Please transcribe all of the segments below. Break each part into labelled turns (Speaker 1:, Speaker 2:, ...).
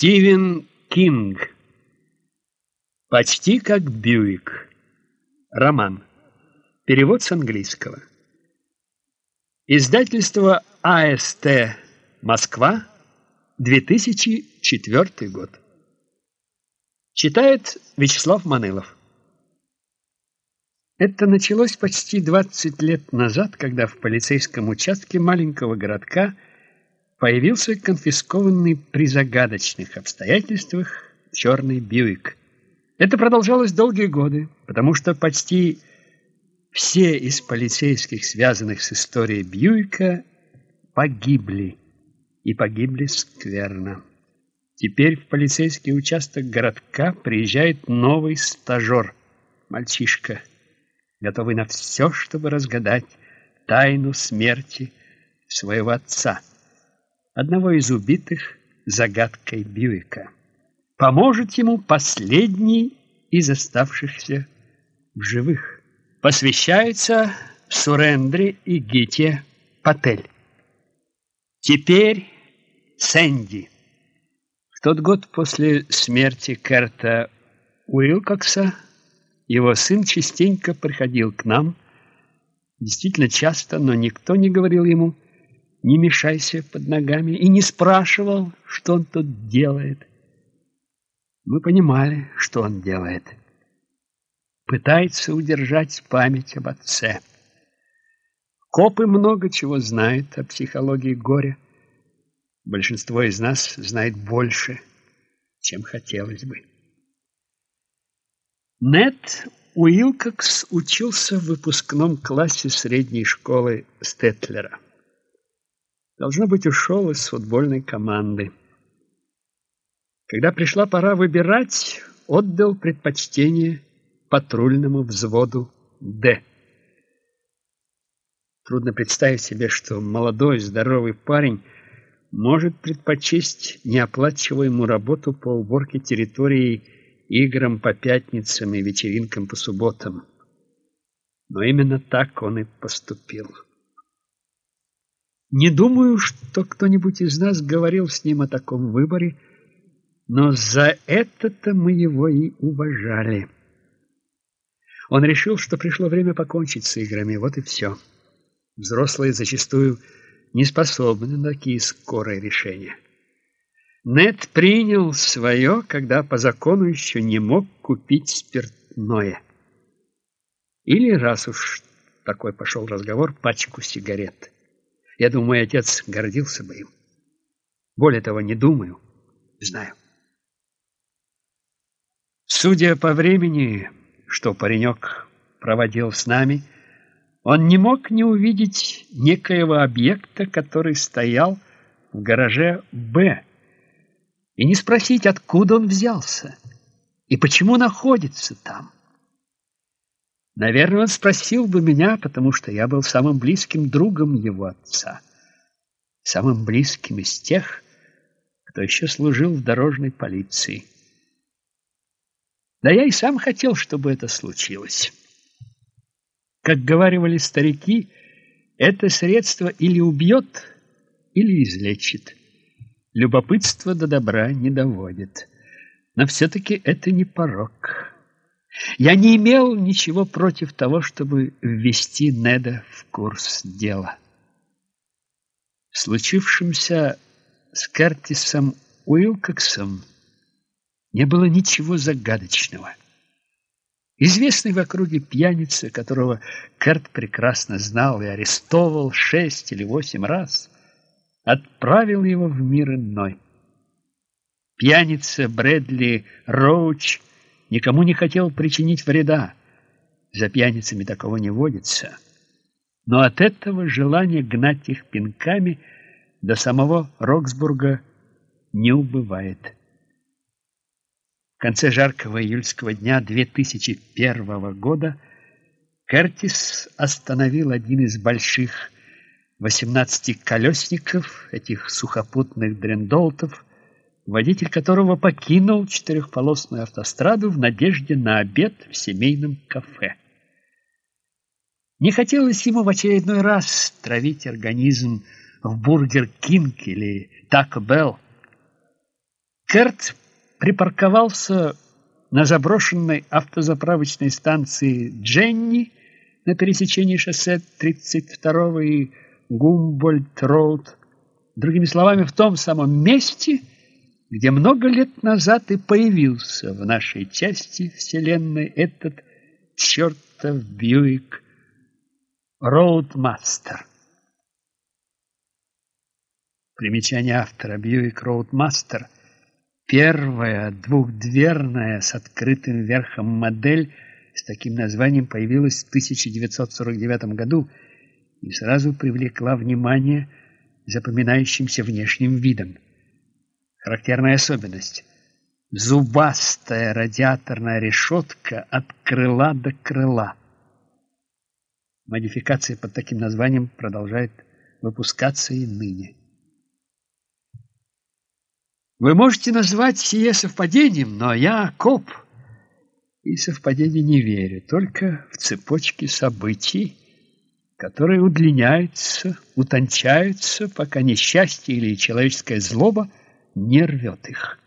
Speaker 1: Стивен Кинг. Почти как Бьюик. Роман. Перевод с английского. Издательство АСТ Москва. 2004 год. Читает Вячеслав Манылов. Это началось почти 20 лет назад, когда в полицейском участке маленького городка – появился конфискованный при загадочных обстоятельствах черный Бьюик. Это продолжалось долгие годы, потому что почти все из полицейских, связанных с историей Бьюика, погибли. И погибли скверно. Теперь в полицейский участок городка приезжает новый стажер, мальчишка, готовый на все, чтобы разгадать тайну смерти своего отца одного из убитых загадкой Бьюика. Поможет ему последний из оставшихся в живых. Посвящается Сурендре и Гите Патель. Теперь Сэнди. В тот год после смерти Керта Уилкокса его сын частенько приходил к нам, действительно часто, но никто не говорил ему – не мешайся под ногами, и не спрашивал, что он тут делает. Мы понимали, что он делает. Пытается удержать память об отце. Копы много чего знают о психологии горя. Большинство из нас знает больше, чем хотелось бы. Нет Уилкокс учился в выпускном классе средней школы Стетлера. Должно быть, ушел из футбольной команды. Когда пришла пора выбирать, отдал предпочтение патрульному взводу «Д». Трудно представить себе, что молодой, здоровый парень может предпочесть неоплачиваемую работу по уборке территории играм по пятницам и вечеринкам по субботам. Но именно так он и поступил. Не думаю, что кто-нибудь из нас говорил с ним о таком выборе, но за это-то мы его и уважали. Он решил, что пришло время покончить с играми, вот и все. Взрослые зачастую не способны на такие скорые решения. Нед принял свое, когда по закону еще не мог купить спиртное. Или, раз уж такой пошел разговор, пачку сигарет. Я думаю, мой отец гордился бы им. Более того, не думаю, знаю. Судя по времени, что паренек проводил с нами, он не мог не увидеть некоего объекта, который стоял в гараже «Б», и не спросить, откуда он взялся и почему находится там. Наверное, он спросил бы меня, потому что я был самым близким другом его отца, самым близким из тех, кто еще служил в дорожной полиции. Да я и сам хотел, чтобы это случилось. Как говаривали старики, это средство или убьет, или излечит. Любопытство до добра не доводит. Но все-таки это не порок. Я не имел ничего против того, чтобы ввести Неда в курс дела. В случившемся с Кертисом Уилкоксом не было ничего загадочного. Известный в округе пьяница, которого Керт прекрасно знал и арестовал шесть или восемь раз, отправил его в мир иной. Пьяница Брэдли Роуч никому не хотел причинить вреда. За пьяницами такого не водится. Но от этого желание гнать их пинками до самого Роксбурга не убывает. В конце жаркого июльского дня 2001 года Кертис остановил один из больших 18-колесников, этих сухопутных дрендолтов, водитель которого покинул четырехполосную автостраду в надежде на обед в семейном кафе. Не хотелось ему в очередной раз травить организм в Бургер Кинг или Тако Белл. Керт припарковался на заброшенной автозаправочной станции Дженни на пересечении шоссе 32 и Гумбольд-Роуд. Другими словами, в том самом месте, где много лет назад и появился в нашей части вселенной этот чертов Бьюик Роудмастер. Примечание автора Бьюик Роудмастер – первая двухдверная с открытым верхом модель с таким названием появилась в 1949 году и сразу привлекла внимание запоминающимся внешним видом. Характерная особенность – зубастая радиаторная решетка от крыла до крыла. Модификация под таким названием продолжает выпускаться и ныне. Вы можете назвать сие совпадением, но я коп, и совпадений не верю, только в цепочке событий, которые удлиняются, утончаются, пока несчастье или человеческая злоба не рвет их.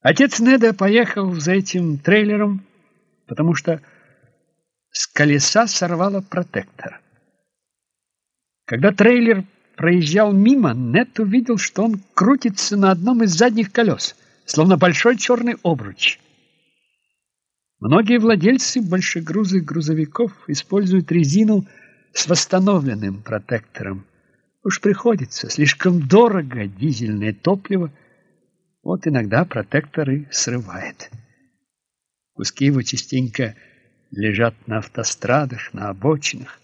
Speaker 1: Отец Неда поехал за этим трейлером, потому что с колеса сорвало протектор. Когда трейлер проезжал мимо, Нед увидел, что он крутится на одном из задних колес, словно большой черный обруч. Многие владельцы большегрузых грузовиков используют резину с восстановленным протектором. Уж приходится, слишком дорого дизельное топливо, вот иногда протекторы срывает. Куски его частенько лежат на автострадах, на обочинах,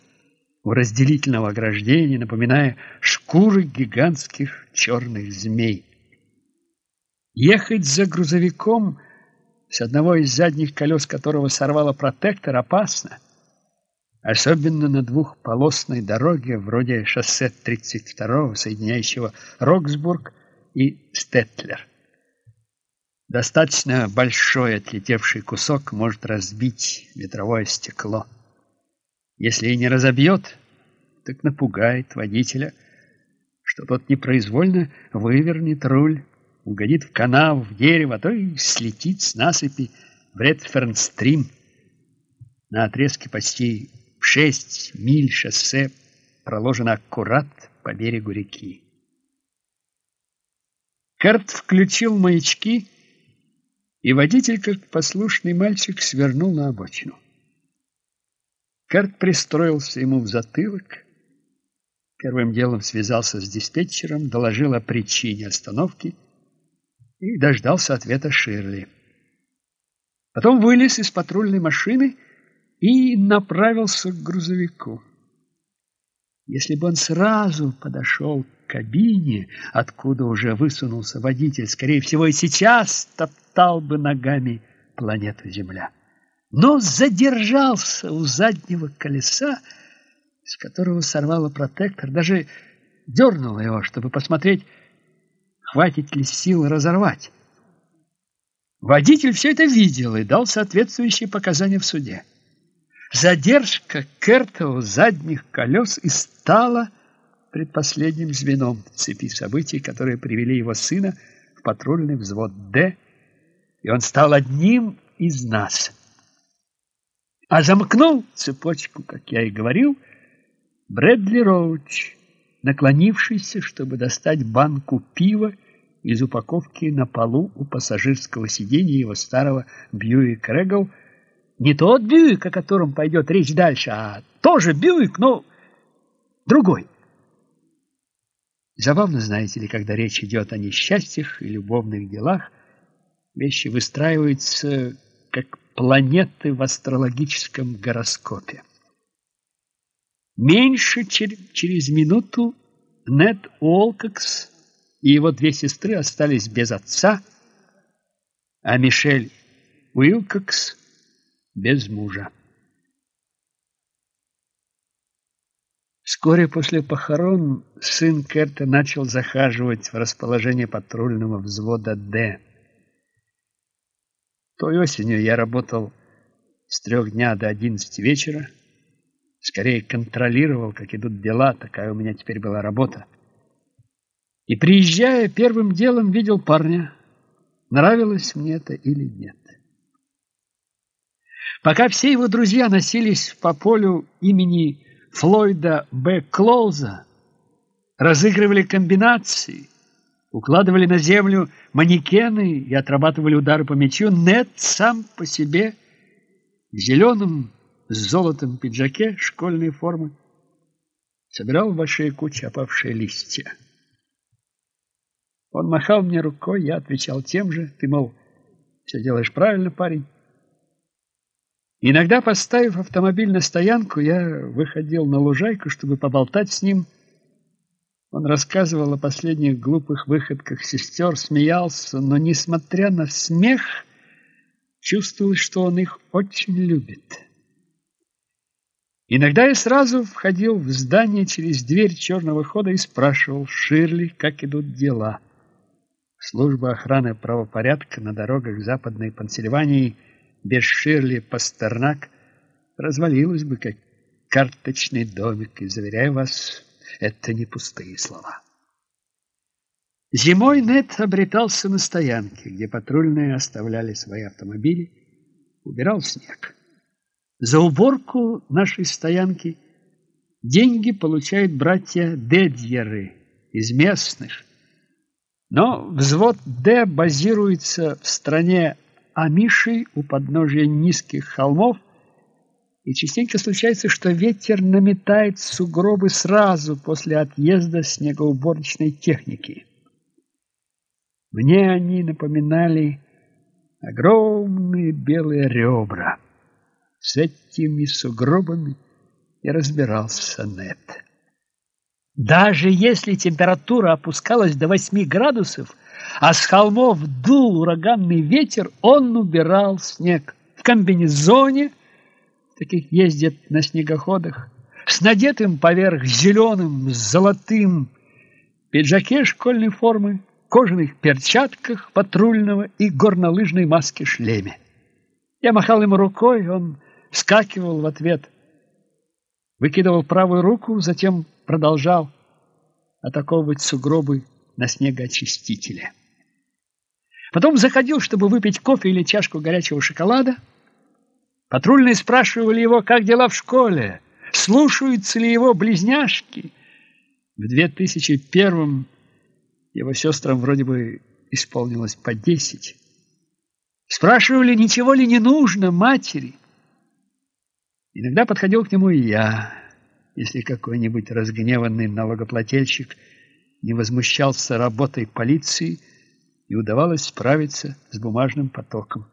Speaker 1: у разделительного ограждения, напоминая шкуры гигантских черных змей. Ехать за грузовиком – с одного из задних колес которого сорвало протектор, опасно. Особенно на двухполосной дороге, вроде шоссе 32-го, соединяющего Роксбург и Стетлер. Достаточно большой отлетевший кусок может разбить ветровое стекло. Если и не разобьет, так напугает водителя, что тот непроизвольно вывернет руль угодит в канал, в дерево, а то и слетит с насыпи в Редфернстрим. На отрезке почти шесть миль шоссе проложено аккурат по берегу реки. Карт включил маячки, и водитель, как послушный мальчик, свернул на обочину. Карт пристроился ему в затылок, первым делом связался с диспетчером, доложил о причине остановки – и дождался ответа Ширли. Потом вылез из патрульной машины и направился к грузовику. Если бы он сразу подошел к кабине, откуда уже высунулся водитель, скорее всего, и сейчас топтал бы ногами планету Земля. Но задержался у заднего колеса, с которого сорвало протектор, даже дернул его, чтобы посмотреть, хватит ли сил разорвать. Водитель все это видел и дал соответствующие показания в суде. Задержка Кертова задних колес и стала предпоследним звеном цепи событий, которые привели его сына в патрульный взвод «Д», и он стал одним из нас. А замкнул цепочку, как я и говорил, Брэдли Роуч, наклонившийся, чтобы достать банку пива из упаковки на полу у пассажирского сиденья его старого Бьюик Регал. Не тот Бьюик, о котором пойдет речь дальше, а тоже Бьюик, но другой. Забавно, знаете ли, когда речь идет о несчастьях и любовных делах, вещи выстраиваются как планеты в астрологическом гороскопе. Меньше чер через минуту Нед Уолкокс и его две сестры остались без отца, а Мишель Уилкокс без мужа. Вскоре после похорон сын Керта начал захаживать в расположение патрульного взвода «Д». Той осенью я работал с трех дня до одиннадцати вечера. Скорее контролировал, как идут дела, такая у меня теперь была работа. И, приезжая, первым делом видел парня, нравилось мне это или нет. Пока все его друзья носились по полю имени Флойда Б. Клоуза, разыгрывали комбинации, укладывали на землю манекены и отрабатывали удары по мячу, Нет сам по себе в зеленом с золотом пиджаке школьной формы собирал в большие кучи опавшие листья. Он махал мне рукой, я отвечал тем же. Ты, мол, все делаешь правильно, парень. Иногда, поставив автомобиль на стоянку, я выходил на лужайку, чтобы поболтать с ним. Он рассказывал о последних глупых выходках сестер, смеялся, но, несмотря на смех, чувствовал, что он их очень любит. Иногда я сразу входил в здание через дверь черного хода и спрашивал Ширли, как идут дела. Служба охраны правопорядка на дорогах Западной Пенсильвании без Ширли Пастернак развалилась бы, как карточный домик, и, заверяю вас, это не пустые слова. Зимой Нет обретался на стоянке, где патрульные оставляли свои автомобили, убирал снег. За уборку нашей стоянки деньги получают братья Дедьеры из местных. Но взвод Д базируется в стране Амишей у подножия низких холмов, и частенько случается, что ветер наметает сугробы сразу после отъезда снегоуборочной техники. Мне они напоминали огромные белые ребра. С этими сугробами и разбирался Нет. Даже если температура опускалась до 8 градусов, а с холмов дул ураганный ветер, он убирал снег. В комбинезоне, таких ездят на снегоходах, с надетым поверх зеленым, золотым. Пиджаке школьной формы, кожаных перчатках патрульного и горнолыжной маске шлеме. Я махал ему рукой, он вскакивал в ответ, выкидывал правую руку, затем продолжал атаковывать сугробы на снегоочистителе. Потом заходил, чтобы выпить кофе или чашку горячего шоколада. Патрульные спрашивали его, как дела в школе, слушаются ли его близняшки. В 2001 его сестрам вроде бы исполнилось по десять. Спрашивали, ничего ли не нужно матери. Иногда подходил к нему и я, если какой-нибудь разгневанный налогоплательщик не возмущался работой полиции и удавалось справиться с бумажным потоком.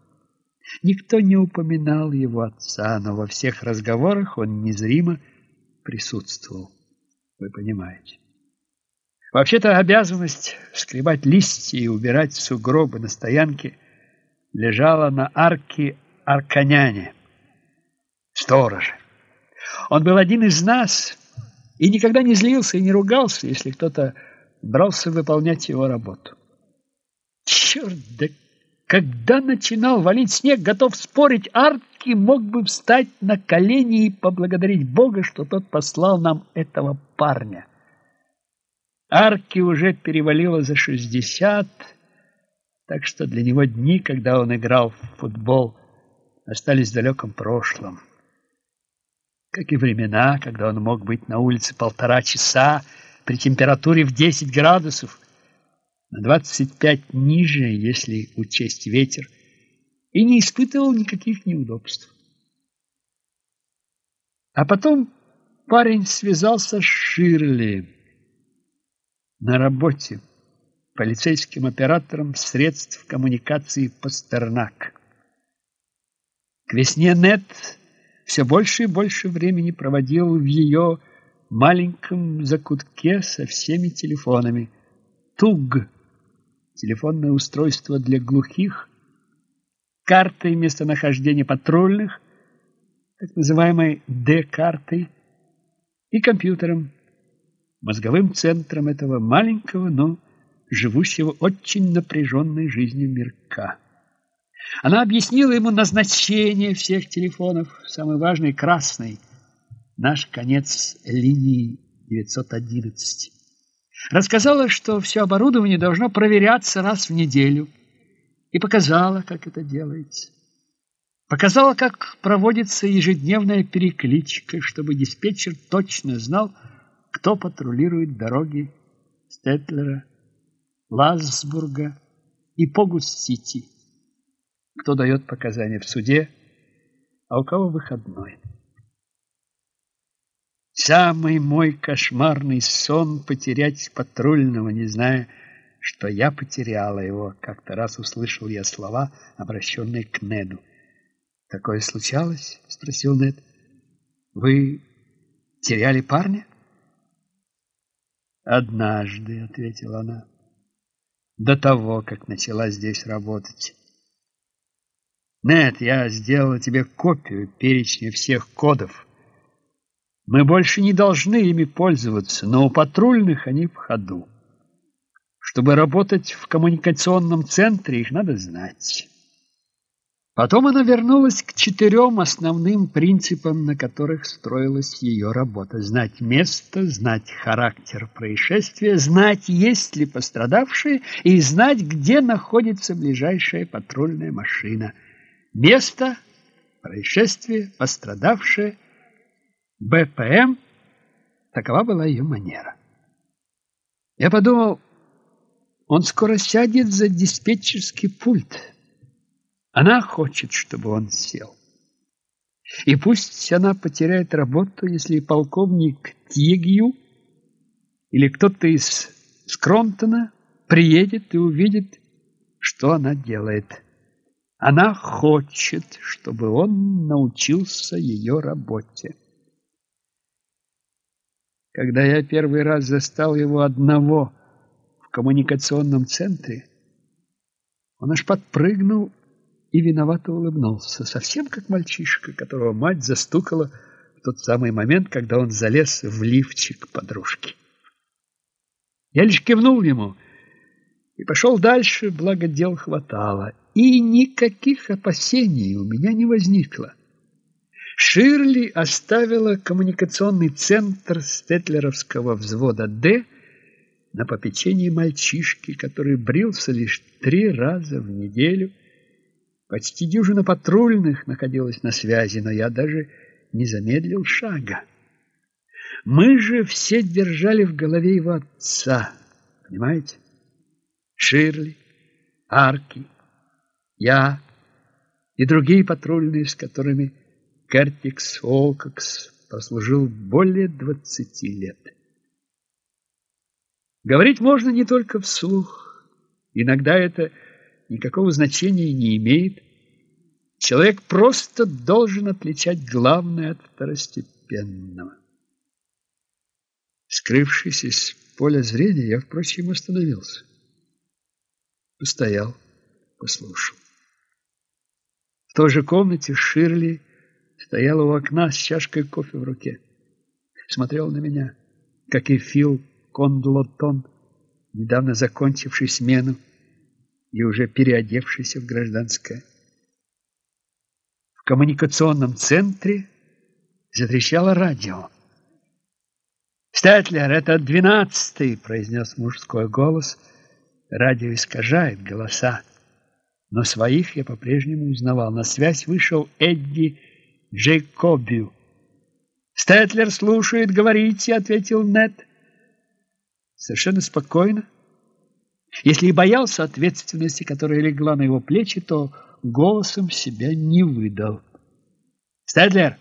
Speaker 1: Никто не упоминал его отца, но во всех разговорах он незримо присутствовал. Вы понимаете. Вообще-то обязанность скребать листья и убирать сугробы на стоянке лежала на арке Арканяне сторожа. Он был один из нас и никогда не злился и не ругался, если кто-то брался выполнять его работу. Черт, да когда начинал валить снег, готов спорить, Арки мог бы встать на колени и поблагодарить Бога, что тот послал нам этого парня. Арки уже перевалило за шестьдесят, так что для него дни, когда он играл в футбол, остались в далеком прошлом как и времена, когда он мог быть на улице полтора часа при температуре в 10 градусов, на 25 ниже, если учесть ветер, и не испытывал никаких неудобств. А потом парень связался с Ширли на работе, полицейским оператором средств коммуникации Пастернак. К весне Нет все больше и больше времени проводил в ее маленьком закутке со всеми телефонами. ТУГ – телефонное устройство для глухих, картой местонахождения патрульных, так называемой Д-картой, и компьютером, мозговым центром этого маленького, но живущего очень напряженной жизнью мирка. Она объяснила ему назначение всех телефонов, самый важный красный, наш конец линии 911. Рассказала, что все оборудование должно проверяться раз в неделю. И показала, как это делается. Показала, как проводится ежедневная перекличка, чтобы диспетчер точно знал, кто патрулирует дороги Стетлера, Ласбурга и Погус-Сити, кто дает показания в суде, а у кого выходной. Самый мой кошмарный сон потерять патрульного, не зная, что я потеряла его. Как-то раз услышал я слова, обращенные к Неду. «Такое случалось?» — спросил Нед. «Вы теряли парня?» «Однажды», — ответила она, — «до того, как начала здесь работать». «Нед, я сделала тебе копию перечня всех кодов». Мы больше не должны ими пользоваться, но у патрульных они в ходу. Чтобы работать в коммуникационном центре, их надо знать. Потом она вернулась к четырем основным принципам, на которых строилась ее работа. Знать место, знать характер происшествия, знать, есть ли пострадавшие, и знать, где находится ближайшая патрульная машина. Место, происшествие, пострадавшие – БПМ, такова была ее манера. Я подумал, он скоро сядет за диспетчерский пульт. Она хочет, чтобы он сел. И пусть она потеряет работу, если полковник Тьегью или кто-то из Скронтона приедет и увидит, что она делает. Она хочет, чтобы он научился ее работе. Когда я первый раз застал его одного в коммуникационном центре, он аж подпрыгнул и виновато улыбнулся, совсем как мальчишка, которого мать застукала в тот самый момент, когда он залез в лифчик подружки. Я лишь кивнул ему и пошел дальше, благо дел хватало, и никаких опасений у меня не возникло. Ширли оставила коммуникационный центр Стетлеровского взвода «Д» на попечении мальчишки, который брился лишь три раза в неделю. Почти дюжина патрульных находилась на связи, но я даже не замедлил шага. Мы же все держали в голове его отца, понимаете? Ширли, Арки, я и другие патрульные, с которыми Кертикс Олкокс прослужил более двадцати лет. Говорить можно не только вслух. Иногда это никакого значения не имеет. Человек просто должен отличать главное от второстепенного. Скрывшись из поля зрения, я, впрочем, остановился. Постоял, послушал. В той же комнате Ширли стояла у окна с чашкой кофе в руке. Смотрел на меня, как и Фил Кондлотон, недавно закончивший смену и уже переодевшийся в гражданское. В коммуникационном центре затрещало радио. «Стетлер, это двенадцатый!» — произнес мужской голос. Радио искажает голоса, но своих я по-прежнему узнавал. На связь вышел Эдди Джейкобию. «Стэтлер слушает, говорите», — ответил Нед. Совершенно спокойно. Если и боялся ответственности, которая легла на его плечи, то голосом себя не выдал. «Стэтлер,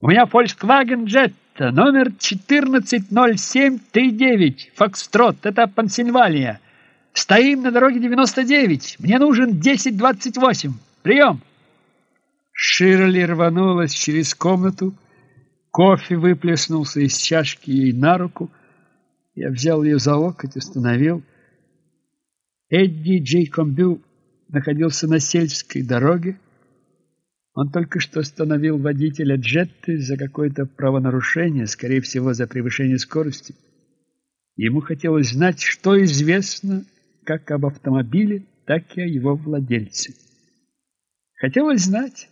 Speaker 1: у меня Volkswagen Jetta, номер 140739, Фокстрот, это Пенсильвания. Стоим на дороге 99, мне нужен 1028. Прием!» Ширли рванулась через комнату. Кофе выплеснулся из чашки ей на руку. Я взял ее за локоть, остановил. Эдди Джейкомбю находился на сельской дороге. Он только что остановил водителя джетты за какое-то правонарушение, скорее всего, за превышение скорости. Ему хотелось знать, что известно как об автомобиле, так и о его владельце. Хотелось знать,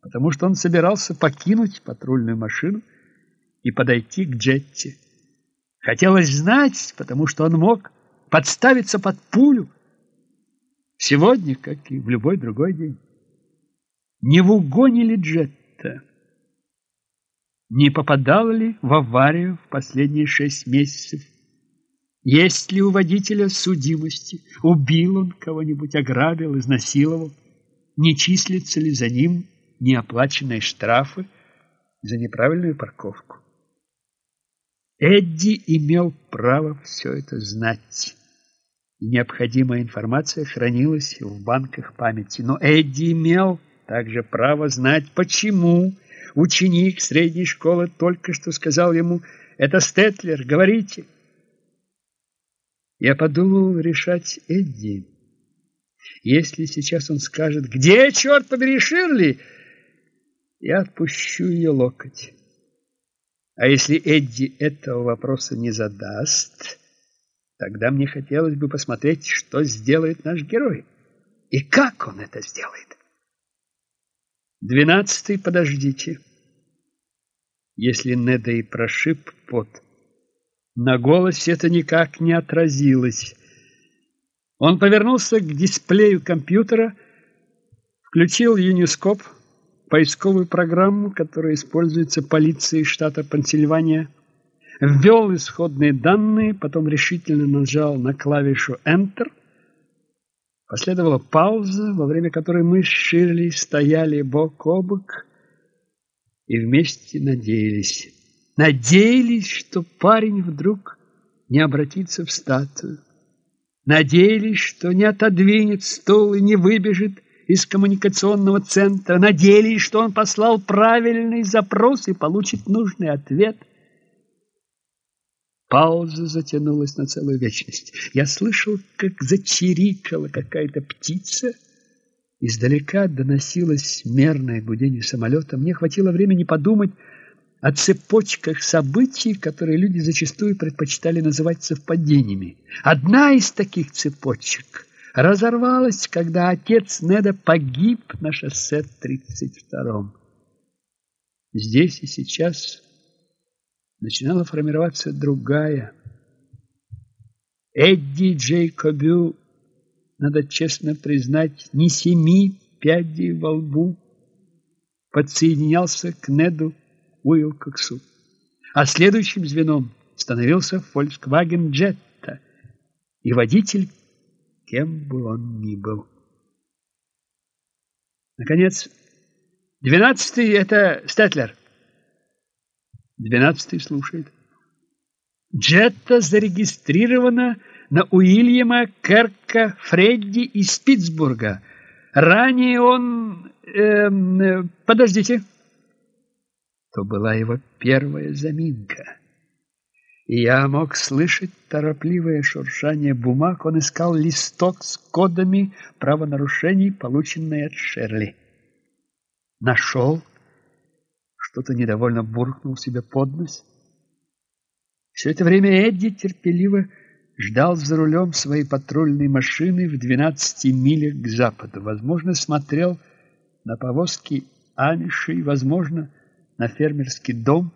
Speaker 1: потому что он собирался покинуть патрульную машину и подойти к Джетти. Хотелось знать, потому что он мог подставиться под пулю. Сегодня, как и в любой другой день. Не в угоне ли Джетта? Не попадал ли в аварию в последние шесть месяцев? Есть ли у водителя судимости? Убил он кого-нибудь, ограбил, изнасиловал? Не числятся ли за ним неоплаченные штрафы за неправильную парковку? Эдди имел право все это знать. И необходимая информация хранилась в банках памяти. Но Эдди имел также право знать, почему ученик средней школы только что сказал ему «Это Стетлер, говорите». Я подумал решать Эдди. Если сейчас он скажет «Где, черт побери, Ширли?», я отпущу ее локоть. А если Эдди этого вопроса не задаст, тогда мне хотелось бы посмотреть, что сделает наш герой. И как он это сделает. Двенадцатый, подождите. Если Неда и прошиб пот, на голосе это никак не отразилось. Он повернулся к дисплею компьютера, включил юнископ, поисковую программу, которая используется полицией штата Пенсильвания, ввел исходные данные, потом решительно нажал на клавишу Enter. Последовала пауза, во время которой мы с Ширли стояли бок о бок и вместе надеялись. Надеялись, что парень вдруг не обратится в статую. Надеялись, что не отодвинет стол и не выбежит из коммуникационного центра, надеялись, что он послал правильный запрос и получит нужный ответ. Пауза затянулась на целую вечность. Я слышал, как зачирикала какая-то птица. Издалека доносилось мерное гудение самолета. Мне хватило времени подумать о цепочках событий, которые люди зачастую предпочитали называть совпадениями. Одна из таких цепочек разорвалась, когда отец Неда погиб на шоссе 32-м. Здесь и сейчас начинала формироваться другая. Эдди Джейкобю, надо честно признать, не семи пядей во лбу подсоединялся к Неду Уилкоксу, а следующим звеном становился Volkswagen Jetta, и водитель кем бы он ни был. Наконец, двенадцатый — это Стетлер. Двенадцатый слушает. Джетта зарегистрирована на Уильяма Керка Фредди из Питтсбурга. Ранее он... Э, подождите. То была его первая заминка я мог слышать торопливое шуршание бумаг. Он искал листок с кодами правонарушений, полученные от Шерли. Нашел, что-то недовольно буркнул себе под нос. Все это время Эдди терпеливо ждал за рулем своей патрульной машины в 12 милях к западу. Возможно, смотрел на повозки Амишей, возможно, на фермерский дом,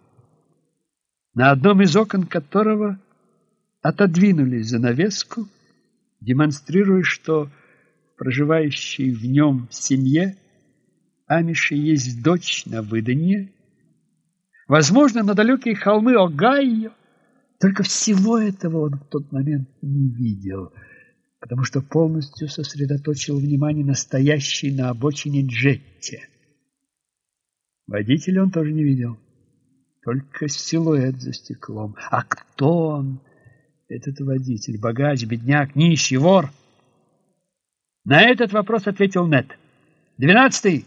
Speaker 1: на одном из окон которого отодвинули занавеску, демонстрируя, что проживающей в нем семье Амиши есть дочь на выданье, возможно, на далекие холмы Огайо. Только всего этого он в тот момент не видел, потому что полностью сосредоточил внимание на стоящей на обочине Джетте. Водителя он тоже не видел только силуэт за стеклом. А кто он, этот водитель? Богач, бедняк, нищий, вор? На этот вопрос ответил Нет. Двенадцатый.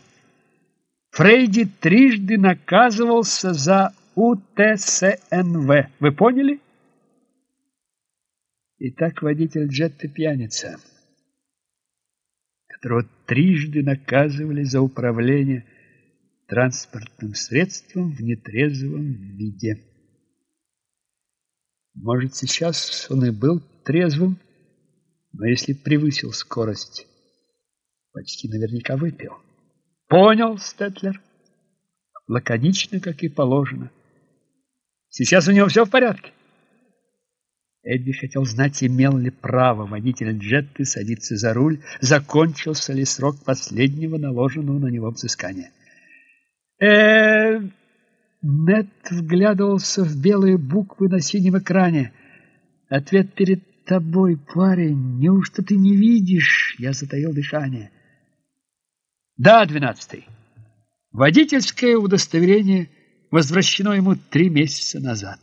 Speaker 1: Фрейди трижды наказывался за УТСНВ. Вы поняли? Итак, водитель джетта пьяница, которого трижды наказывали за управление транспортным средством в нетрезвом виде. Может, сейчас он и был трезвым, но если превысил скорость, почти наверняка выпил. Понял, Стетлер? Лаконично, как и положено. Сейчас у него все в порядке. Эдди хотел знать, имел ли право водитель джетты садиться за руль, закончился ли срок последнего наложенного на него взыскания. Э Нет вглядывался в белые буквы на синем экране. Ответ перед тобой, парень. Неужто ты не видишь? Я затаил дышание. Да, двенадцатый. Водительское удостоверение возвращено ему три месяца назад.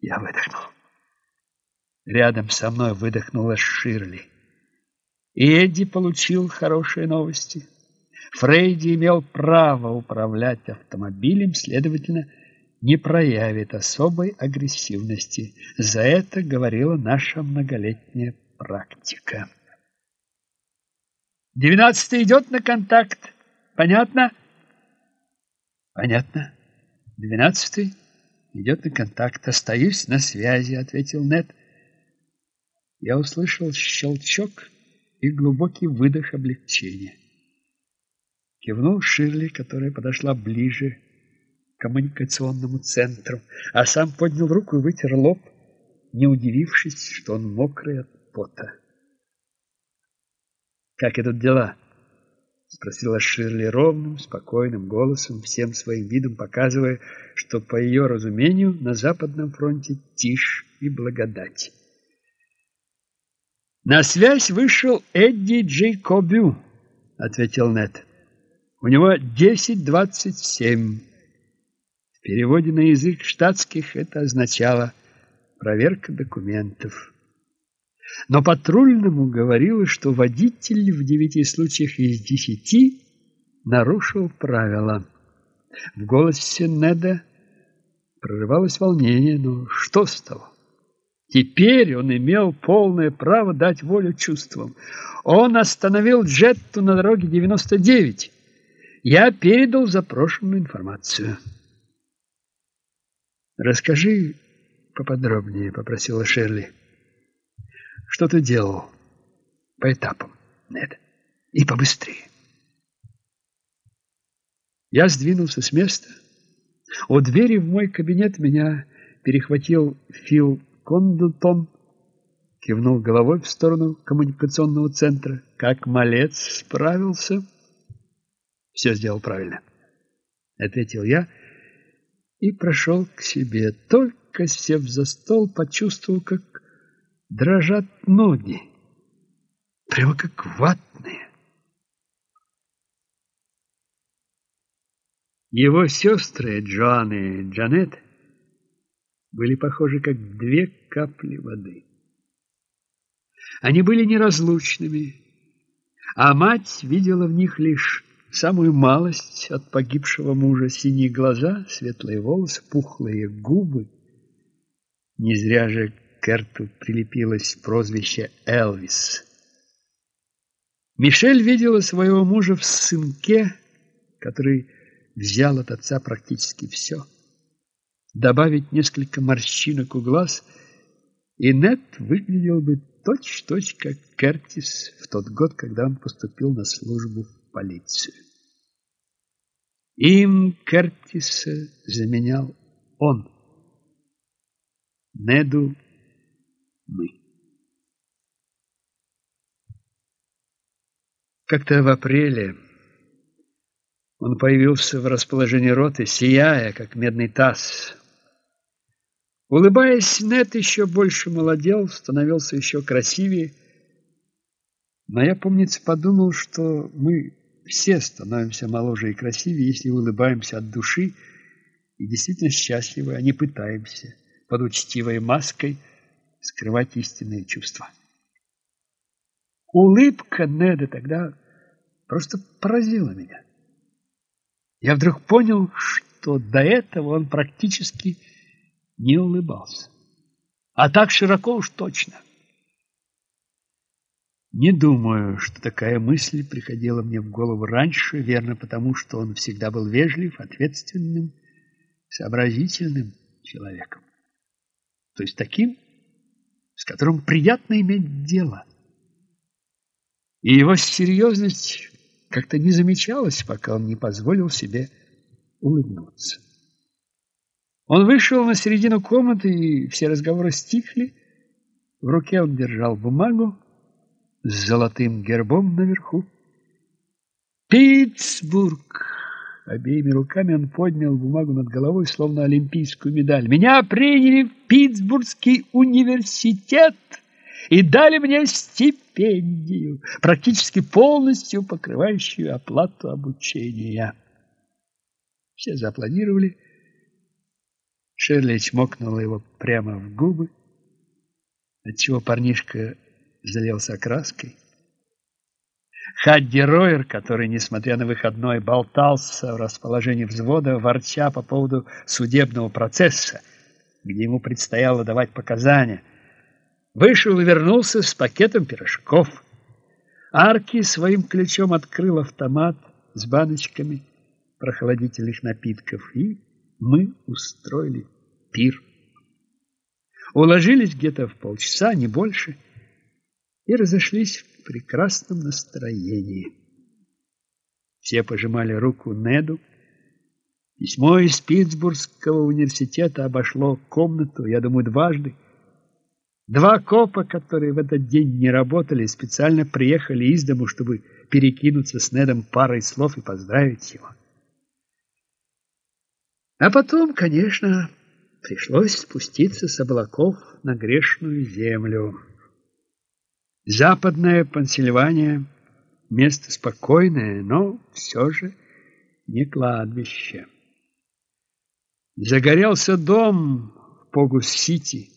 Speaker 1: Я выдохнул. Рядом со мной выдохнула Ширли. И Эдди получил хорошие новости. Фрейди имел право управлять автомобилем, следовательно, не проявит особой агрессивности. За это говорила наша многолетняя практика. Девятнадцатый идет на контакт. Понятно? Понятно. Двенадцатый идет на контакт. Остаюсь на связи, ответил Нет. Я услышал щелчок и глубокий выдох облегчения. Кивнул Ширли, которая подошла ближе к коммуникационному центру, а сам поднял руку и вытер лоб, не удивившись, что он мокрый от пота. «Как идут дела?» — спросила Ширли ровным, спокойным голосом, всем своим видом показывая, что, по ее разумению, на Западном фронте тишь и благодать. «На связь вышел Эдди Джейкобю», — ответил Нет. «У него десять двадцать семь». В переводе на язык штатских это означало «проверка документов». Но патрульному говорилось, что водитель в девяти случаях из десяти нарушил правила. В голосе Неда прорывалось волнение, но что с того? Теперь он имел полное право дать волю чувствам. Он остановил Джетту на дороге 99. Я передал запрошенную информацию. «Расскажи поподробнее», — попросила Шерли. «Что ты делал?» «По этапам, Нед. И побыстрее». Я сдвинулся с места. У двери в мой кабинет меня перехватил Фил Кондлтон кивнул головой в сторону коммуникационного центра. Как малец справился? Все сделал правильно. Ответил я и прошел к себе. Только сев за стол, почувствовал, как дрожат ноги. Прямо как ватные. Его сестры Джоан и Джанет были похожи как две капли воды. Они были неразлучными, а мать видела в них лишь самую малость от погибшего мужа синие глаза, светлые волосы, пухлые губы. Не зря же Керту прилепилось прозвище Элвис. Мишель видела своего мужа в сынке, который взял от отца практически все добавить несколько морщинок у глаз, и Нет выглядел бы точь-точь, как Кертис в тот год, когда он поступил на службу в полицию. Им Кертиса заменял он. Неду мы. Как-то в апреле он появился в расположении роты, сияя, как медный таз, Улыбаясь, Нет еще больше молодел, становился еще красивее. Но я, помнится, подумал, что мы все становимся моложе и красивее, если улыбаемся от души и действительно счастливы, а не пытаемся под учтивой маской скрывать истинные чувства. Улыбка Неда тогда просто поразила меня. Я вдруг понял, что до этого он практически не улыбался. А так широко уж точно. Не думаю, что такая мысль приходила мне в голову раньше, верно потому, что он всегда был вежлив, ответственным, сообразительным человеком. То есть таким, с которым приятно иметь дело. И его серьезность как-то не замечалась, пока он не позволил себе улыбнуться. Он вышел на середину комнаты, и все разговоры стихли. В руке он держал бумагу с золотым гербом наверху. «Питтсбург!» Обеими руками он поднял бумагу над головой, словно олимпийскую медаль. «Меня приняли в Питтсбургский университет и дали мне стипендию, практически полностью покрывающую оплату обучения». Все зааплодировали. Шерли чмокнула его прямо в губы, отчего парнишка залился краской. Хадди Ройер, который, несмотря на выходной, болтался в расположении взвода, ворча по поводу судебного процесса, где ему предстояло давать показания, вышел и вернулся с пакетом пирожков. Арки своим ключом открыл автомат с баночками прохладительных напитков, и мы устроили пир. Уложились где-то в полчаса, не больше, и разошлись в прекрасном настроении. Все пожимали руку Неду. Письмо из Питтсбургского университета обошло комнату, я думаю, дважды. Два копа, которые в этот день не работали, специально приехали из дому, чтобы перекинуться с Недом парой слов и поздравить его. А потом, конечно, пришлось спуститься с облаков на грешную землю. Западная Пенсильвания – место спокойное, но все же не кладбище. Загорелся дом в Погус-Сити.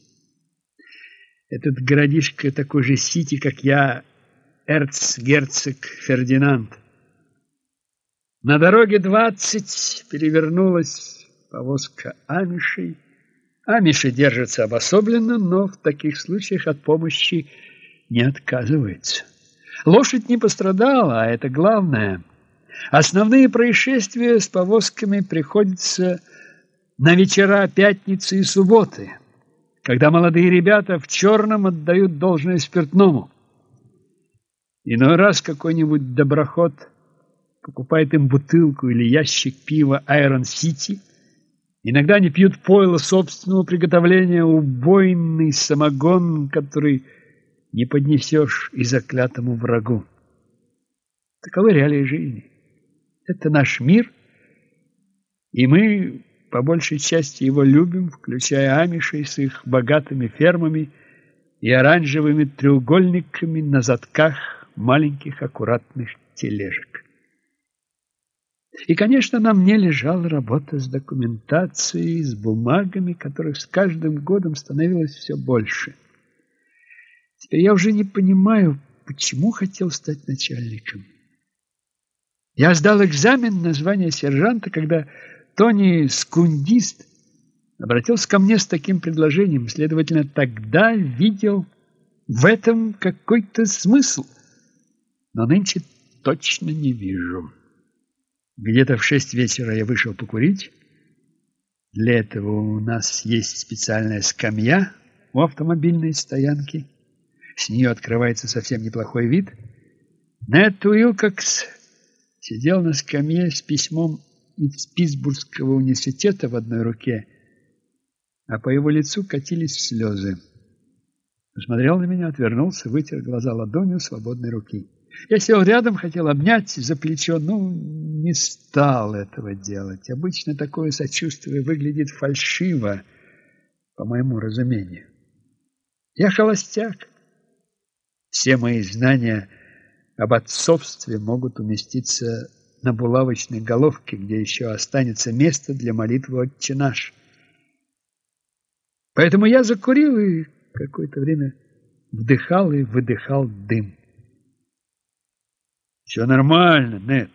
Speaker 1: Этот городишко такой же Сити, как я, эрцгерцог Фердинанд. На дороге двадцать перевернулась повозка амишей. Амиши держатся обособленно, но в таких случаях от помощи не отказывается. Лошадь не пострадала, а это главное. Основные происшествия с повозками приходятся на вечера пятницы и субботы, когда молодые ребята в черном отдают должное спиртному. Иной раз какой-нибудь доброход покупает им бутылку или ящик пива Iron City. Иногда они пьют пойло собственного приготовления, убойный самогон, который не поднесешь и заклятому врагу. Таковы реалии жизни. Это наш мир, и мы по большей части его любим, включая амишей с их богатыми фермами и оранжевыми треугольниками на задках маленьких аккуратных тележек. И, конечно, на мне лежала работа с документацией, с бумагами, которых с каждым годом становилось все больше – Теперь я уже не понимаю, почему хотел стать начальником. Я сдал экзамен на звание сержанта, когда Тони Скундист обратился ко мне с таким предложением. Следовательно, тогда видел в этом какой-то смысл. Но нынче точно не вижу. Где-то в шесть вечера я вышел покурить. Для этого у нас есть специальная скамья у автомобильной стоянки. С нее открывается совсем неплохой вид. Нед Уилкокс сидел на скамье с письмом из Питтсбургского университета в одной руке, а по его лицу катились слезы. Посмотрел на меня, отвернулся, вытер глаза ладонью свободной руки. Я сел рядом, хотел обнять за плечо, но не стал этого делать. Обычно такое сочувствие выглядит фальшиво, по моему разумению. Я холостяк. Все мои знания об отцовстве могут уместиться на булавочной головке, где еще останется место для молитвы «Отче наш». Поэтому я закурил и какое-то время вдыхал и выдыхал дым. «Все нормально, Нет.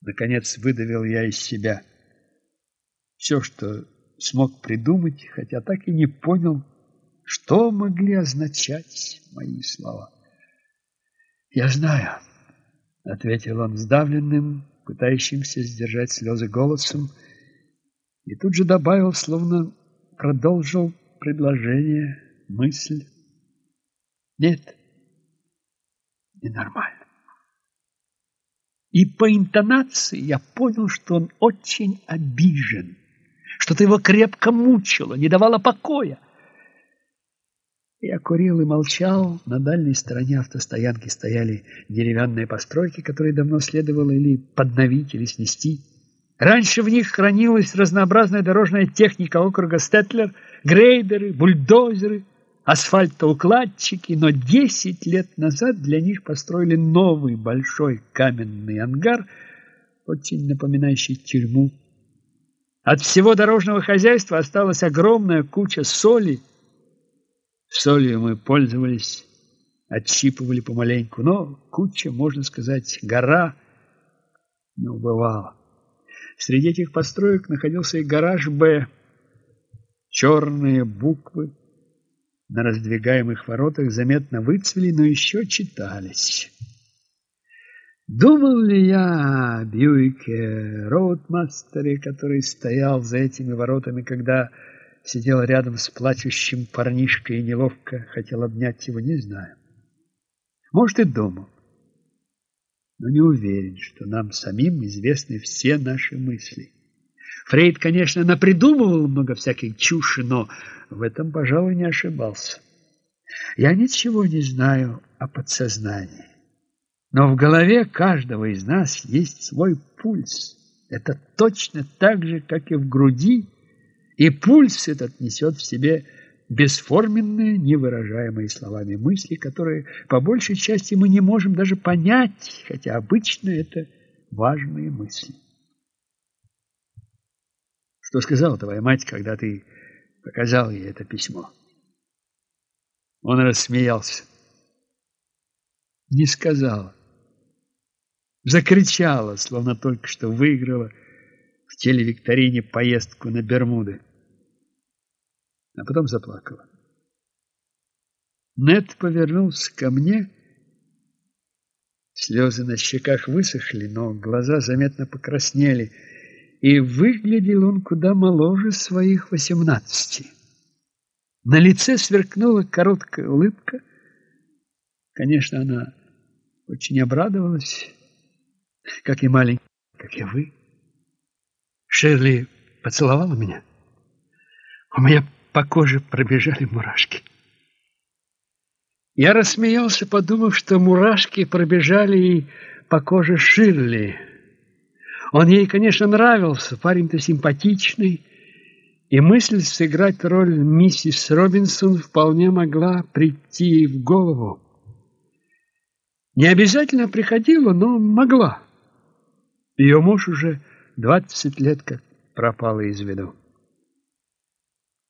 Speaker 1: Наконец выдавил я из себя все, что смог придумать, хотя так и не понял, что могли означать мои слова? «Я знаю», — ответил он сдавленным, пытающимся сдержать слезы голосом, и тут же добавил, словно продолжил предложение, мысль. «Нет, ненормально». И по интонации я понял, что он очень обижен что-то его крепко мучило, не давало покоя. Я курил и молчал. На дальней стороне автостоянки стояли деревянные постройки, которые давно следовало или подновить, или снести. Раньше в них хранилась разнообразная дорожная техника округа Стетлер, грейдеры, бульдозеры, асфальтоукладчики, но 10 лет назад для них построили новый большой каменный ангар, очень напоминающий тюрьму. От всего дорожного хозяйства осталась огромная куча соли. Солью мы пользовались, отщипывали помаленьку, но куча, можно сказать, гора не убывала. Среди этих построек находился и гараж «Б». Черные буквы на раздвигаемых воротах заметно выцвели, но еще читались. Думал ли я Бьюике Роудмастере, который стоял за этими воротами, когда сидел рядом с плачущим парнишкой и неловко хотел обнять его, не знаю. Может, и думал, но не уверен, что нам самим известны все наши мысли. Фрейд, конечно, напридумывал много всякой чуши, но в этом, пожалуй, не ошибался. Я ничего не знаю о подсознании. Но в голове каждого из нас есть свой пульс. Это точно так же, как и в груди, и пульс этот несет в себе бесформенные, невыражаемые словами мысли, которые по большей части мы не можем даже понять, хотя обычно это важные мысли. Что сказала твоя мать, когда ты показал ей это письмо? Он рассмеялся. Не сказала. Закричала, словно только что выиграла в телевикторине поездку на Бермуды. А потом заплакала. Нед повернулся ко мне. Слезы на щеках высохли, но глаза заметно покраснели – и выглядел он куда моложе своих восемнадцати. На лице сверкнула короткая улыбка. Конечно, она очень обрадовалась, как и маленькая, как и вы. Шерли поцеловала меня. У меня по коже пробежали мурашки. Я рассмеялся, подумав, что мурашки пробежали и по коже Ширли. Он ей, конечно, нравился, парень-то симпатичный, и мысль сыграть роль миссис Робинсон вполне могла прийти ей в голову. Не обязательно приходила, но могла. Ее муж уже двадцать лет как пропала из виду.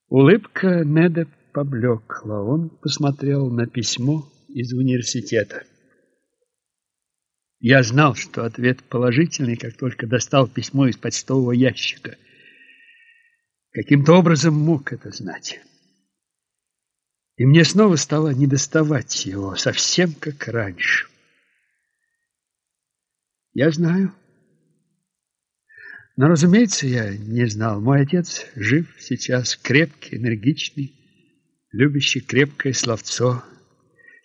Speaker 1: Улыбка Неда поблекла. Он посмотрел на письмо из университета. Я знал, что ответ положительный, как только достал письмо из почтового ящика. Каким-то образом мог это знать. И мне снова стало недоставать его, совсем как раньше. Я знаю. Но, разумеется, я не знал. Мой отец жив сейчас, крепкий, энергичный, любящий крепкое словцо,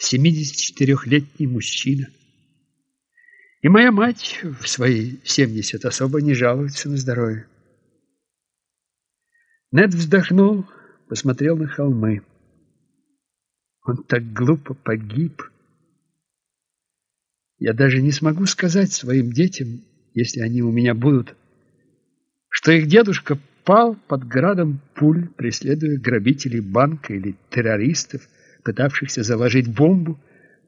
Speaker 1: 74-летний мужчина. И моя мать в свои семьдесят особо не жалуется на здоровье. Нед вздохнул, посмотрел на холмы. Он так глупо погиб. Я даже не смогу сказать своим детям, если они у меня будут, что их дедушка пал под градом пуль, преследуя грабителей банка или террористов, пытавшихся заложить бомбу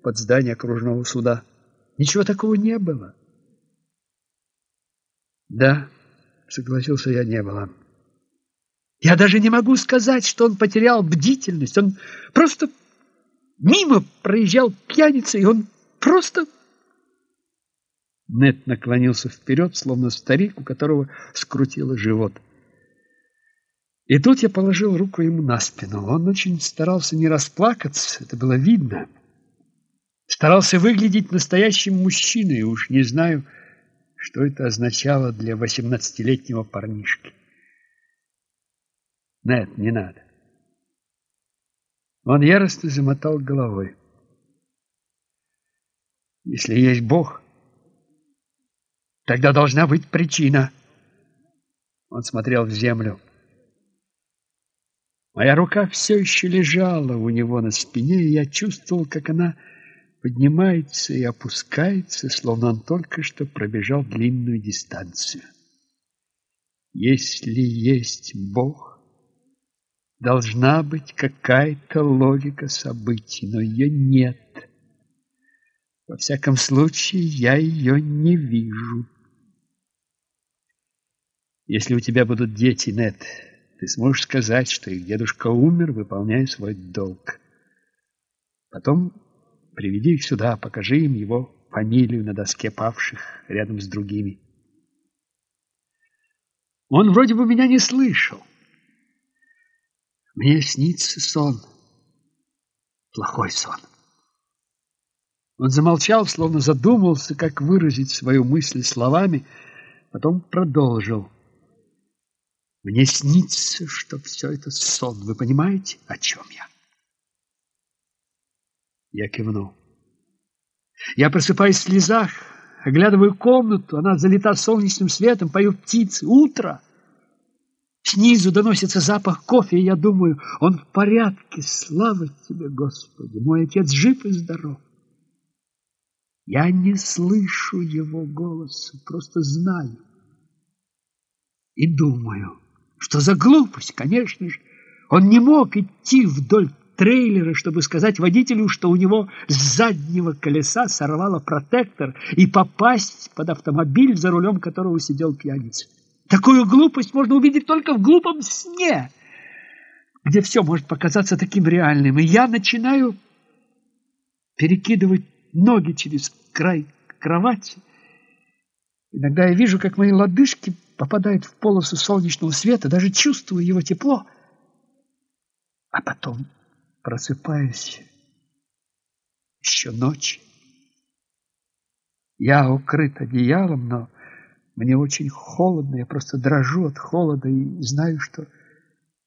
Speaker 1: под здание окружного суда. Ничего такого не было. Да, согласился я, не было. Я даже не могу сказать, что он потерял бдительность. Он просто мимо проезжал пьяница, и он просто... Нет наклонился вперед, словно старик, у которого скрутило живот. И тут я положил руку ему на спину. Он очень старался не расплакаться, это было видно. Старался выглядеть настоящим мужчиной, уж не знаю, что это означало для восемнадцатилетнего парнишки. Нет, не надо. Он яростно замотал головой. Если есть Бог, тогда должна быть причина. Он смотрел в землю. Моя рука все еще лежала у него на спине, и я чувствовал, как она поднимается и опускается, словно он только что пробежал длинную дистанцию. Если есть Бог, должна быть какая-то логика событий, но ее нет. Во всяком случае, я ее не вижу. Если у тебя будут дети, Нет, ты сможешь сказать, что их дедушка умер, выполняя свой долг. Потом приведи их сюда, покажи им его фамилию на доске павших рядом с другими. Он вроде бы меня не слышал. Мне снится сон. Плохой сон. Он замолчал, словно задумался, как выразить свою мысль словами, потом продолжил. Мне снится, что все это сон. Вы понимаете, о чем я? Я кивнул. Я просыпаюсь в слезах, оглядываю комнату, она залита солнечным светом, поют птицы. Утро! Снизу доносится запах кофе, и я думаю, он в порядке. Слава тебе, Господи! Мой отец жив и здоров. Я не слышу его голоса, просто знаю и думаю, что за глупость, конечно же. Он не мог идти вдоль трейлера, чтобы сказать водителю, что у него с заднего колеса сорвало протектор и попасть под автомобиль, за рулем которого сидел пьяница. Такую глупость можно увидеть только в глупом сне, где все может показаться таким реальным. И я начинаю перекидывать ноги через край кровати. Иногда я вижу, как мои лодыжки попадают в полосу солнечного света, даже чувствую его тепло. А потом просыпаюсь еще ночь. Я укрыт одеялом, но мне очень холодно, я просто дрожу от холода и знаю, что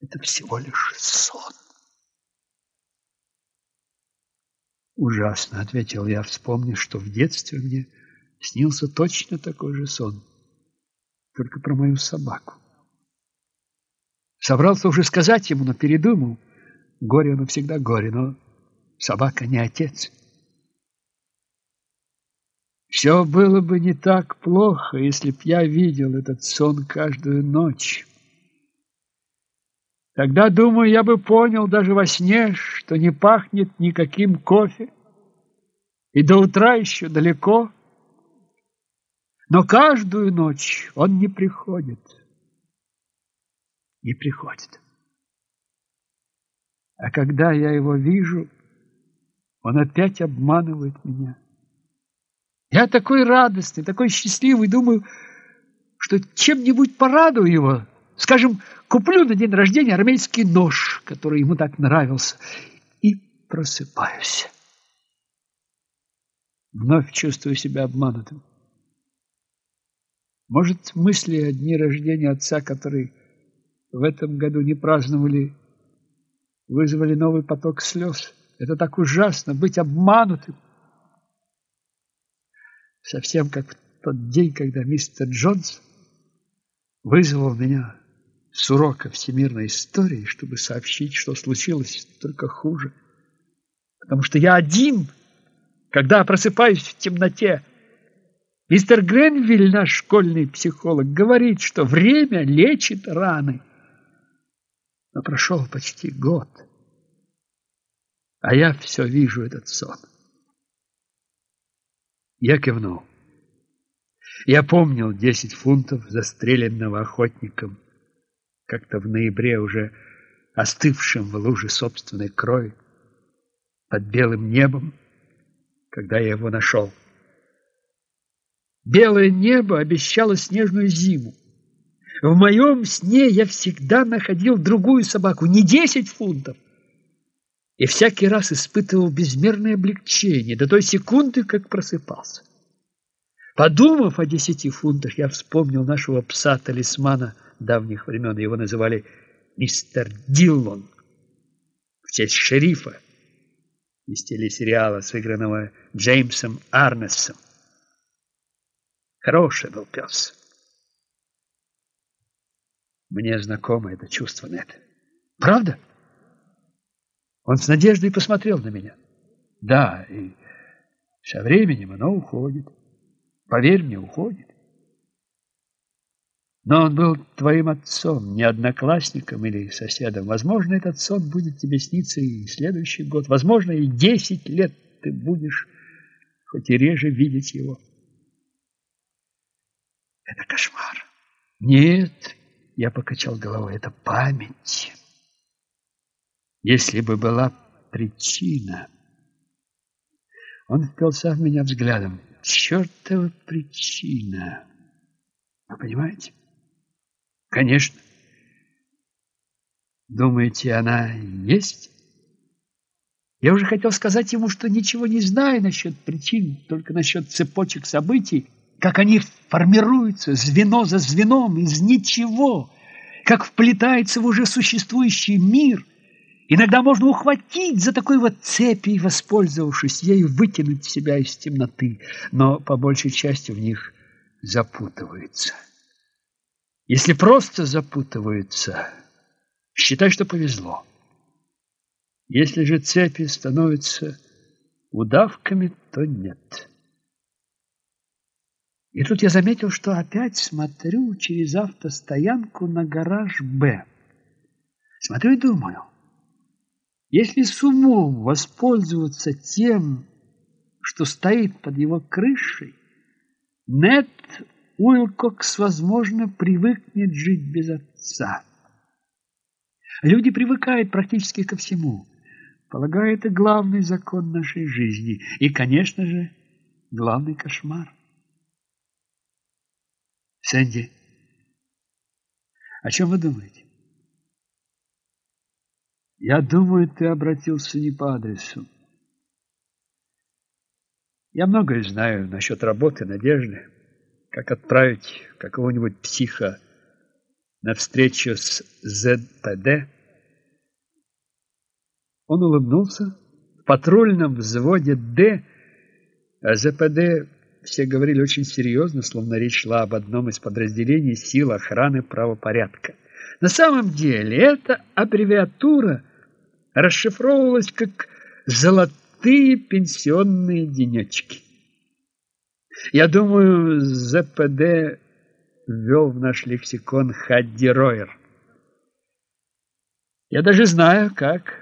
Speaker 1: это всего лишь сон. Ужасно, ответил я, вспомнив, что в детстве мне снился точно такой же сон, только про мою собаку. Собрался уже сказать ему, но передумал. Горе оно всегда горе, но собака не отец. Все было бы не так плохо, если б я видел этот сон каждую ночь. Тогда, думаю, я бы понял даже во сне, что не пахнет никаким кофе, и до утра еще далеко. Но каждую ночь он не приходит. Не приходит. А когда я его вижу, он опять обманывает меня. Я такой радостный, такой счастливый, думаю, что чем-нибудь порадую его. Скажем, куплю на день рождения армейский нож, который ему так нравился, и просыпаюсь. Вновь чувствую себя обманутым. Может, мысли о дне рождения отца, который в этом году не праздновали, вызвали новый поток слез. Это так ужасно, быть обманутым. Совсем как в тот день, когда мистер Джонс вызвал меня с урока всемирной истории, чтобы сообщить, что случилось только хуже. Потому что я один, когда просыпаюсь в темноте. Мистер Гренвиль, наш школьный психолог, говорит, что время лечит раны. Но прошел почти год, а я все вижу этот сон. Я кивнул. Я помнил десять фунтов, застреленного охотником, как-то в ноябре уже остывшим в луже собственной крови, под белым небом, когда я его нашел. Белое небо обещало снежную зиму. В моем сне я всегда находил другую собаку, не десять фунтов, и всякий раз испытывал безмерное облегчение до той секунды, как просыпался. Подумав о десяти фунтах, я вспомнил нашего пса-талисмана давних времен. Его называли мистер Диллон в честь шерифа из телесериала, сыгранного Джеймсом Арнесом. Хороший был пес. Мне знакомо это чувство, Нет. Правда? Он с надеждой посмотрел на меня. Да, и со временем оно уходит. Поверь мне, уходит. Но он был твоим отцом, не одноклассником или соседом. Возможно, этот сон будет тебе сниться и следующий год. Возможно, и десять лет ты будешь хоть и реже видеть его. Это кошмар. Нет, я покачал головой, это память. Если бы была причина... Он впился в меня взглядом. Чертова причина. Вы понимаете? Конечно. Думаете, она есть? Я уже хотел сказать ему, что ничего не знаю насчет причин, только насчет цепочек событий, как они формируются звено за звеном из ничего, как вплетается в уже существующий мир. Иногда можно ухватить за такой вот цепи и, воспользовавшись ею, вытянуть себя из темноты, но по большей части в них запутывается. Если просто запутываются, считай, что повезло. Если же цепи становятся удавками, то нет. И тут я заметил, что опять смотрю через автостоянку на гараж «Б». Смотрю и думаю, если с умом воспользоваться тем, что стоит под его крышей, нет Уилкокс, возможно, привыкнет жить без отца. Люди привыкают практически ко всему. Полагаю, это главный закон нашей жизни. И, конечно же, главный кошмар. Сэнди, о чем вы думаете? Я думаю, ты обратился не по адресу. Я многое знаю насчет работы, надежды как отправить какого-нибудь психа на встречу с ЗПД. Он улыбнулся. В патрульном взводе «Д» ЗПД все говорили очень серьезно, словно речь шла об одном из подразделений сил охраны правопорядка. На самом деле эта аббревиатура расшифровывалась как «золотые пенсионные денечки». Я думаю, ЗПД ввел в наш лексикон Хадди Ройер. Я даже знаю, как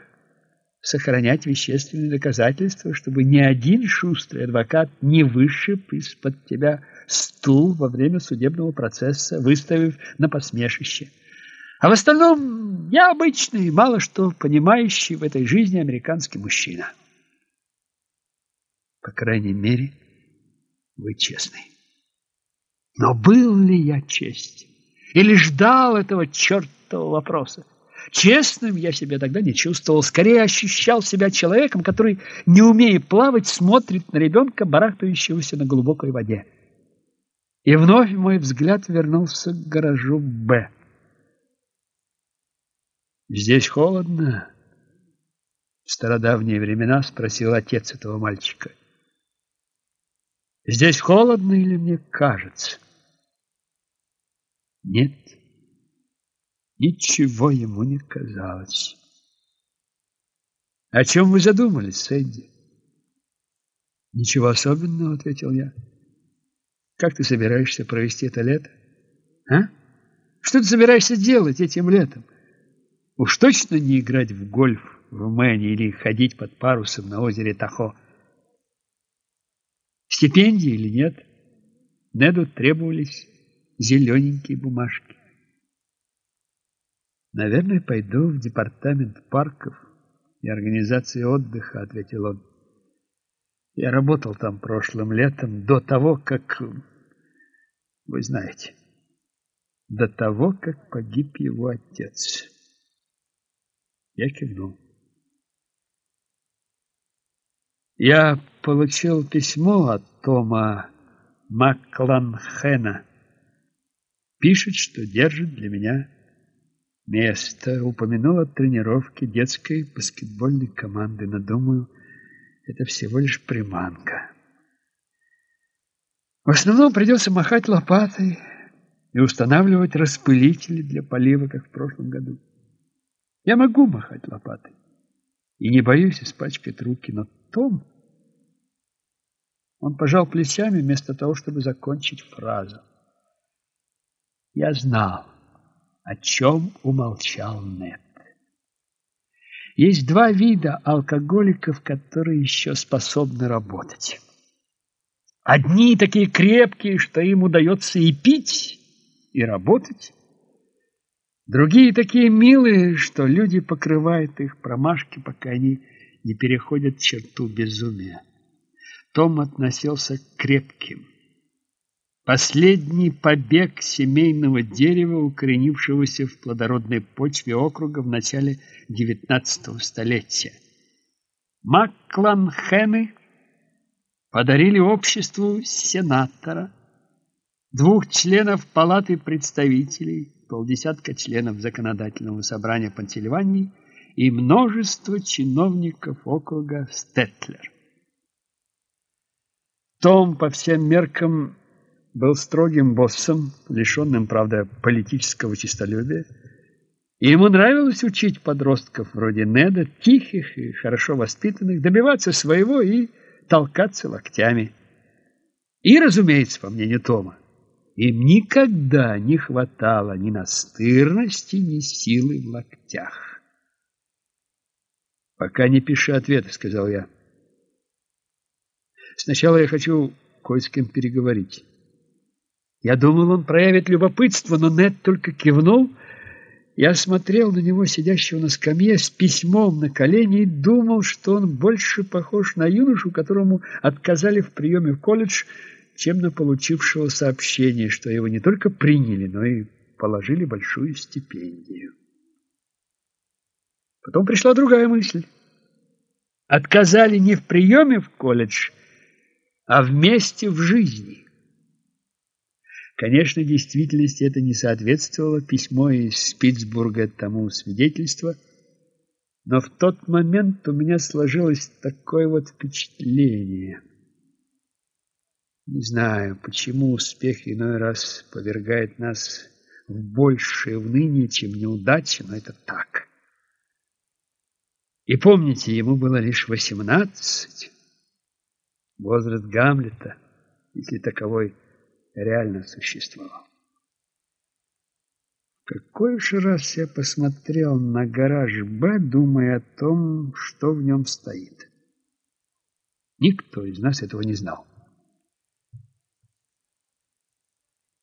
Speaker 1: сохранять вещественные доказательства, чтобы ни один шустрый адвокат не вышиб из-под тебя стул во время судебного процесса, выставив на посмешище. А в остальном я обычный, мало что понимающий в этой жизни американский мужчина. По крайней мере, вы честный. Но был ли я честен? Или ждал этого чертового вопроса? Честным я себя тогда не чувствовал, скорее ощущал себя человеком, который, не умея плавать, смотрит на ребенка, барахтающегося на глубокой воде. И вновь мой взгляд вернулся к гаражу «Б». «Здесь холодно?» В стародавние времена спросил отец этого мальчика. Здесь холодно или мне кажется? Нет, ничего ему не казалось. О чем вы задумались, Сэнди? Ничего особенного, ответил я. Как ты собираешься провести это лето? А? Что ты собираешься делать этим летом? Уж точно не играть в гольф в Мэне или ходить под парусом на озере Тахо. Стипендии или нет, Неду требовались зелененькие бумажки. Наверное, пойду в департамент парков и организации отдыха, ответил он. Я работал там прошлым летом, до того, как... Вы знаете, до того, как погиб его отец. Я кивнул. Я получил письмо от Тома Макланхена. Пишет, что держит для меня место. Упомянул о тренировке детской баскетбольной команды, но думаю, это всего лишь приманка. В основном придется махать лопатой и устанавливать распылители для полива, как в прошлом году. Я могу махать лопатой. и не боюсь испачкать руки, но Том... Он пожал плечами вместо того, чтобы закончить фразу. Я знал, о чем умолчал Нет. Есть два вида алкоголиков, которые еще способны работать. Одни такие крепкие, что им удается и пить, и работать. Другие такие милые, что люди покрывают их промашки, пока они не переходят черту безумия. Том относился к крепким. Последний побег семейного дерева, укоренившегося в плодородной почве округа в начале XIX столетия. Макланхены подарили обществу сенатора, двух членов Палаты представителей, полдесятка членов Законодательного собрания Пансильвании и множество чиновников округа Стетлер. Том по всем меркам был строгим боссом, лишенным, правда, политического честолюбия, и ему нравилось учить подростков вроде Неда, тихих и хорошо воспитанных, добиваться своего и толкаться локтями. И, разумеется, по мнению Тома, им никогда не хватало ни настырности, ни силы в локтях. «Пока не пиши ответа», — сказал я. «Сначала я хочу кое с кем переговорить». Я думал, он проявит любопытство, но Нед только кивнул. Я смотрел на него, сидящего на скамье, с письмом на колене, и думал, что он больше похож на юношу, которому отказали в приеме в колледж, чем на получившего сообщение, что его не только приняли, но и положили большую стипендию. Потом пришла другая мысль. Отказали не в приеме в колледж, а вместе в жизни. Конечно, действительности это не соответствовало, письмо из Питтсбурга тому свидетельство, но в тот момент у меня сложилось такое вот впечатление. Не знаю, почему успех иной раз повергает нас в большее уныние, чем неудача, но это так. И помните, ему было лишь восемнадцать, возраст Гамлета, если таковой реально существовал. Какой же раз я посмотрел на гараж Б, думая о том, что в нем стоит. Никто из нас этого не знал.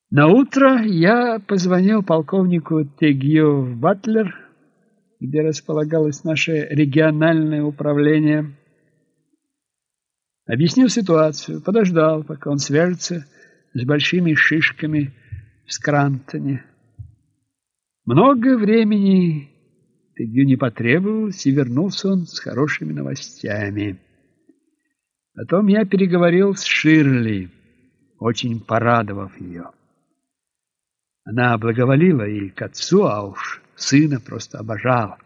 Speaker 1: На утро я позвонил полковнику Тегью в Батлер, где располагалось наше региональное управление. Объяснил ситуацию, подождал, пока он свяжется с большими шишками в Скрантоне. Много времени Тегю не потребовалось, и вернулся он с хорошими новостями. Потом я переговорил с Ширли, очень порадовав ее. Она благоволила и к отцу, а уж сына просто обожала.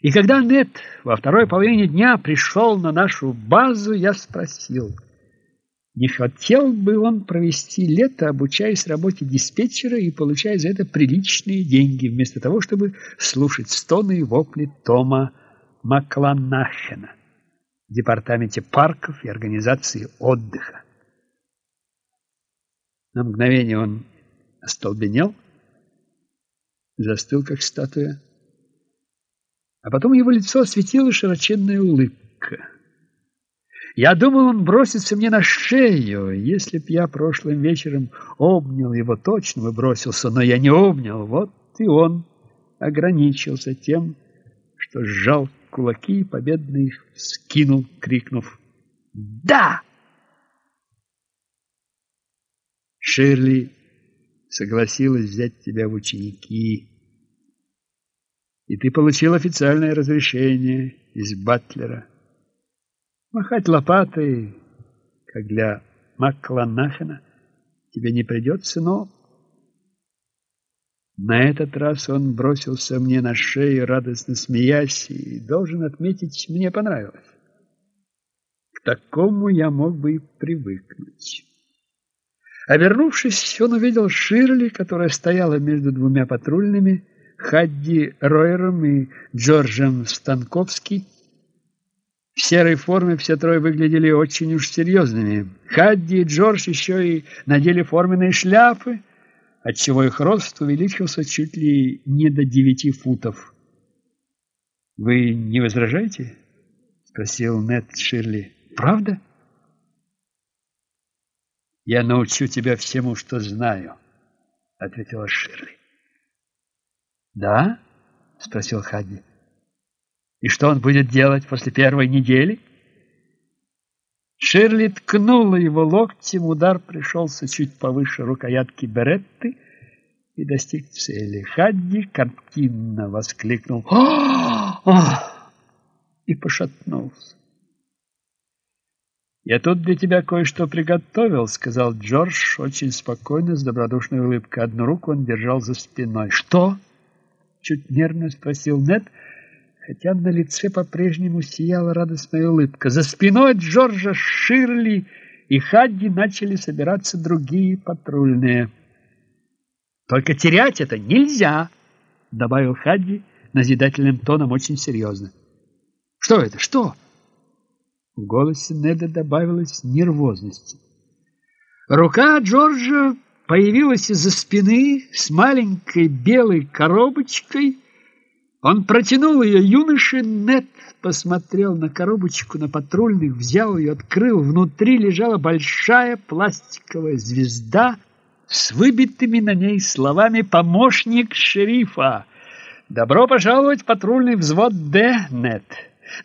Speaker 1: И когда Нет во второй половине дня пришел на нашу базу, я спросил — не хотел бы он провести лето, обучаясь работе диспетчера и получая за это приличные деньги, вместо того, чтобы слушать стоны и вопли Тома Макланахена в департаменте парков и организации отдыха. На мгновение он остолбенел, застыл, как статуя, а потом его лицо осветила широченная улыбка. Я думал, он бросится мне на шею. Если б я прошлым вечером обнял его, точно бы бросился, но я не обнял. Вот и он ограничился тем, что сжал кулаки и победно их скинул, крикнув «Да!». Ширли согласилась взять тебя в ученики, и ты получил официальное разрешение из Батлера. Махать лопатой, как для Макланахена, тебе не придется, но... На этот раз он бросился мне на шею, радостно смеясь, и, должен отметить, мне понравилось. К такому я мог бы и привыкнуть. Обернувшись, он увидел Ширли, которая стояла между двумя патрульными, Хадди Ройером и Джорджем Станковски. В серой форме все трое выглядели очень уж серьезными. Хадди и Джордж еще и надели форменные шляпы, отчего их рост увеличился чуть ли не до девяти футов. «Вы не возражаете?» — спросил Нед Ширли. «Правда?» «Я научу тебя всему, что знаю», — ответила Ширли. «Да?» — спросил Хадди. «И что он будет делать после первой недели?» Ширли ткнула его локтем, удар пришелся чуть повыше рукоятки Беретты и достиг цели. Хадди картинно воскликнул «О!» и пошатнулся. «Я тут для тебя кое-что приготовил», — сказал Джордж очень спокойно, с добродушной улыбкой. Одну руку он держал за спиной. «Что?» — чуть нервно спросил Нед, хотя на лице по-прежнему сияла радостная улыбка. За спиной Джорджа Ширли и Хадди начали собираться другие патрульные. «Только терять это нельзя!» — добавил Хадди назидательным тоном очень серьезно. «Что это? Что?» В голосе Неда добавилось нервозности. Рука Джорджа появилась из-за спины с маленькой белой коробочкой. Он протянул ее юноше, Нед посмотрел на коробочку, на патрульных, взял ее, открыл. Внутри лежала большая пластиковая звезда с выбитыми на ней словами «Помощник шерифа». «Добро пожаловать в патрульный взвод Д, Нед».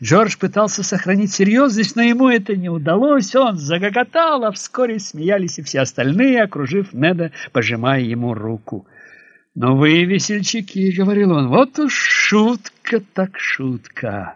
Speaker 1: Джордж пытался сохранить серьезность, но ему это не удалось. Он загоготал, а вскоре смеялись и все остальные, окружив Неда, пожимая ему руку. «Но вы, весельчаки», — говорил он, — «вот уж шутка так шутка».